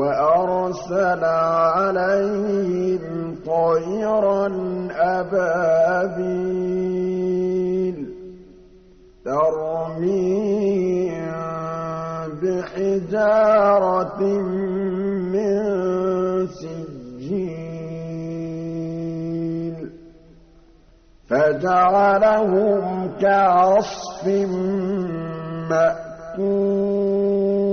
وأرسل عليهم طيرا أبابيل ترميهم بحجارة من سجيل فجعلهم كعصف مأكول